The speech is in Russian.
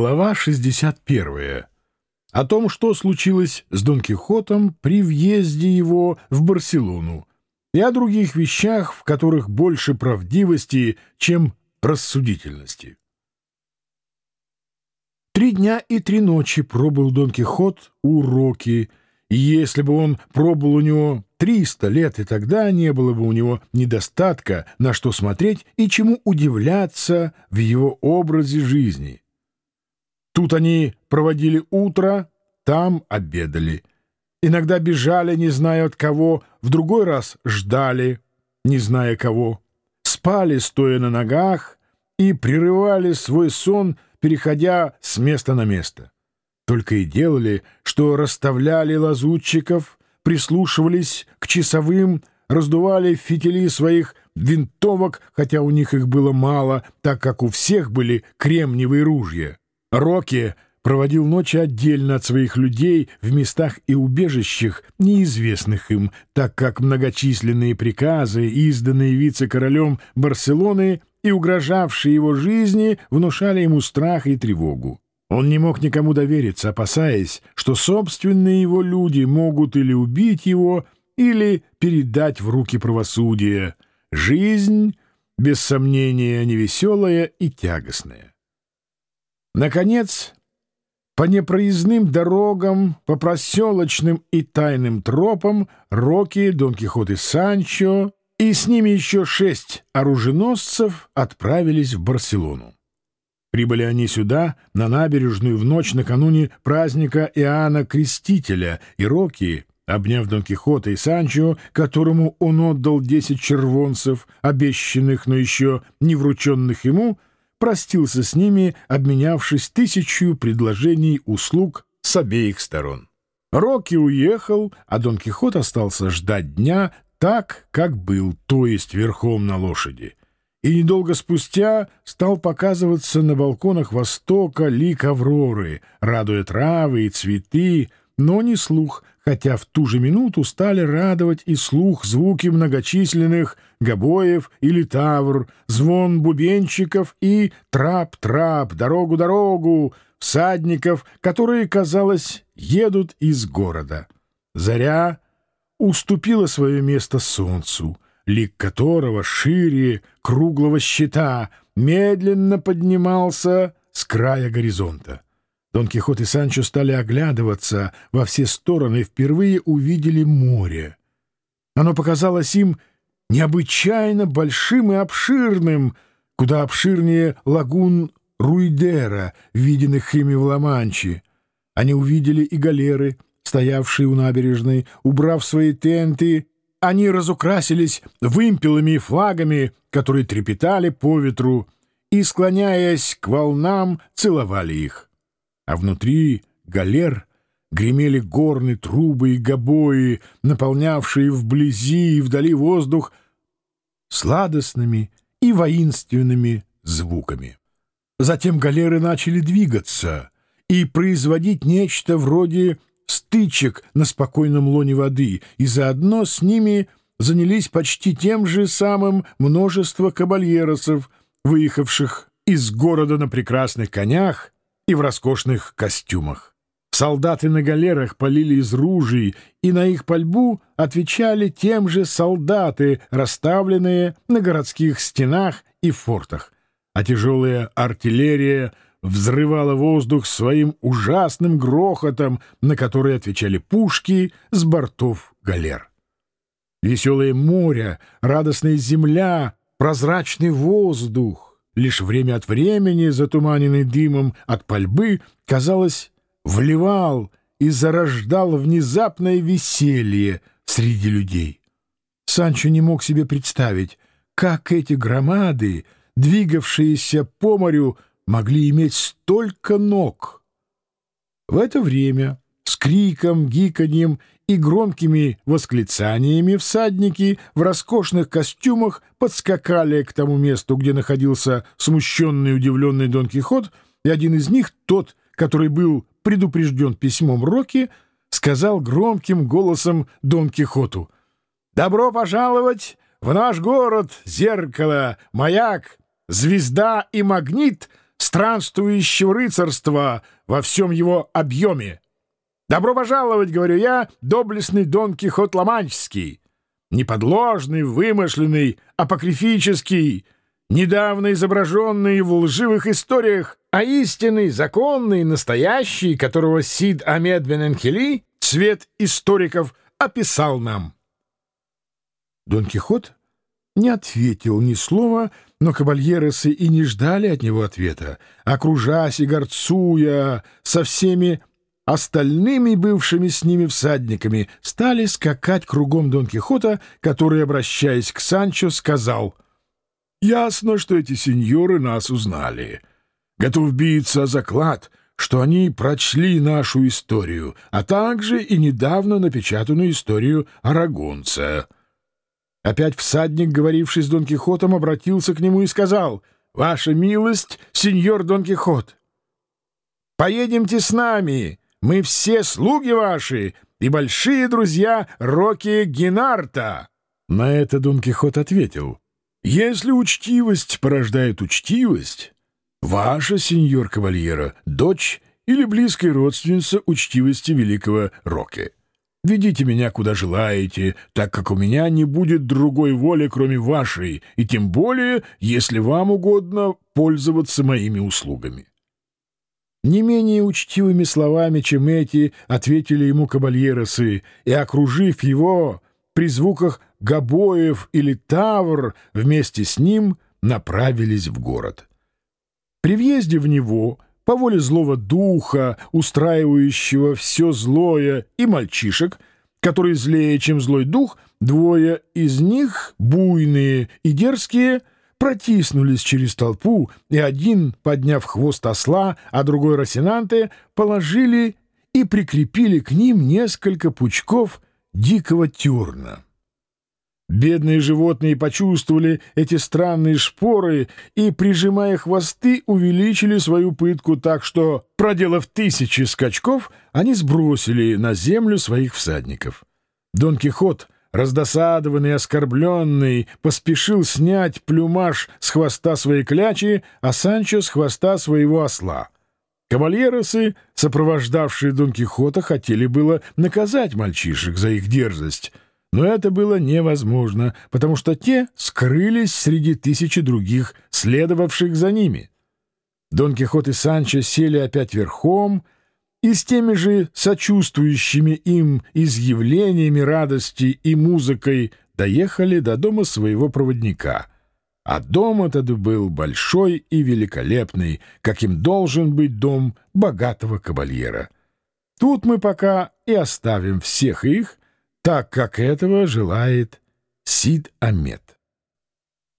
Глава 61. О том, что случилось с Дон Кихотом при въезде его в Барселону, и о других вещах, в которых больше правдивости, чем рассудительности. Три дня и три ночи пробыл Дон Кихот у Роки, и если бы он пробыл у него триста лет, и тогда не было бы у него недостатка, на что смотреть и чему удивляться в его образе жизни — Тут они проводили утро, там обедали. Иногда бежали, не зная от кого, в другой раз ждали, не зная кого. Спали, стоя на ногах, и прерывали свой сон, переходя с места на место. Только и делали, что расставляли лазутчиков, прислушивались к часовым, раздували фитили своих винтовок, хотя у них их было мало, так как у всех были кремниевые ружья. Рокки проводил ночи отдельно от своих людей в местах и убежищах, неизвестных им, так как многочисленные приказы, изданные вице-королем Барселоны и угрожавшие его жизни, внушали ему страх и тревогу. Он не мог никому довериться, опасаясь, что собственные его люди могут или убить его, или передать в руки правосудия. Жизнь, без сомнения, невеселая и тягостная. Наконец, по непроездным дорогам, по проселочным и тайным тропам Рокки, Дон Кихот и Санчо и с ними еще шесть оруженосцев отправились в Барселону. Прибыли они сюда, на набережную, в ночь накануне праздника Иоанна Крестителя, и Рокки, обняв Дон Кихота и Санчо, которому он отдал десять червонцев, обещанных, но еще не врученных ему, простился с ними, обменявшись тысячью предложений услуг с обеих сторон. Роке уехал, а Дон Кихот остался ждать дня так, как был, то есть верхом на лошади. И недолго спустя стал показываться на балконах Востока лик Авроры, радуя травы и цветы, но не слух, хотя в ту же минуту стали радовать и слух звуки многочисленных гобоев и литавр, звон бубенчиков и трап-трап, дорогу-дорогу, всадников, которые, казалось, едут из города. Заря уступила свое место солнцу, лик которого шире круглого щита медленно поднимался с края горизонта. Дон Кихот и Санчо стали оглядываться во все стороны и впервые увидели море. Оно показалось им необычайно большим и обширным, куда обширнее лагун Руидера, виденных ими в Ла-Манче. Они увидели и галеры, стоявшие у набережной, убрав свои тенты, они разукрасились вымпелами и флагами, которые трепетали по ветру, и, склоняясь к волнам, целовали их а внутри галер гремели горны, трубы и гобои, наполнявшие вблизи и вдали воздух сладостными и воинственными звуками. Затем галеры начали двигаться и производить нечто вроде стычек на спокойном лоне воды, и заодно с ними занялись почти тем же самым множество кабальеросов, выехавших из города на прекрасных конях, и в роскошных костюмах. Солдаты на галерах полили из ружей, и на их пальбу отвечали тем же солдаты, расставленные на городских стенах и фортах. А тяжелая артиллерия взрывала воздух своим ужасным грохотом, на который отвечали пушки с бортов галер. Веселое море, радостная земля, прозрачный воздух, лишь время от времени, затуманенный дымом от пальбы, казалось, вливал и зарождал внезапное веселье среди людей. Санчо не мог себе представить, как эти громады, двигавшиеся по морю, могли иметь столько ног. В это время с криком, гиканьем и громкими восклицаниями всадники в роскошных костюмах подскакали к тому месту, где находился смущенный и удивленный Дон Кихот, и один из них, тот, который был предупрежден письмом Рокки, сказал громким голосом Дон Кихоту «Добро пожаловать в наш город, зеркало, маяк, звезда и магнит, странствующего рыцарства во всем его объеме. Добро пожаловать, говорю я, доблестный Дон Кихот Ламанческий, неподложный, вымышленный, апокрифический, недавно изображенный в лживых историях, а истинный, законный, настоящий, которого Сид Амед бен Энхели, цвет историков, описал нам. Дон Кихот не ответил ни слова, но кабальеросы и не ждали от него ответа, окружась и горцуя со всеми остальными бывшими с ними всадниками, стали скакать кругом Дон Кихота, который, обращаясь к Санчо, сказал «Ясно, что эти сеньоры нас узнали. Готов биться о заклад, что они прочли нашу историю, а также и недавно напечатанную историю Арагонца». Опять всадник, говоривший с Дон Кихотом, обратился к нему и сказал, «Ваша милость, сеньор Дон Кихот, поедемте с нами, мы все слуги ваши и большие друзья Рокки Генарта». На это Дон Кихот ответил, «Если учтивость порождает учтивость, ваша, сеньор Кавальера, дочь или близкая родственница учтивости великого Рокки». Ведите меня куда желаете, так как у меня не будет другой воли, кроме вашей, и тем более, если вам угодно пользоваться моими услугами». Не менее учтивыми словами, чем эти, ответили ему кабальеросы, и, окружив его, при звуках гобоев или тавр, вместе с ним направились в город. При въезде в него по воле злого духа, устраивающего все злое, и мальчишек, которые злее, чем злой дух, двое из них, буйные и дерзкие, протиснулись через толпу, и один, подняв хвост осла, а другой Росинанте, положили и прикрепили к ним несколько пучков дикого терна. Бедные животные почувствовали эти странные шпоры и, прижимая хвосты, увеличили свою пытку так, что, проделав тысячи скачков, они сбросили на землю своих всадников. Дон Кихот, раздосадованный оскорбленный, поспешил снять плюмаж с хвоста своей клячи, а Санчо с хвоста своего осла. Кавальеросы, сопровождавшие Дон Кихота, хотели было наказать мальчишек за их дерзость — но это было невозможно, потому что те скрылись среди тысячи других, следовавших за ними. Дон Кихот и Санчо сели опять верхом и с теми же сочувствующими им изъявлениями радости и музыкой доехали до дома своего проводника. А дом этот был большой и великолепный, каким должен быть дом богатого кабальера. Тут мы пока и оставим всех их, так как этого желает Сид Амет.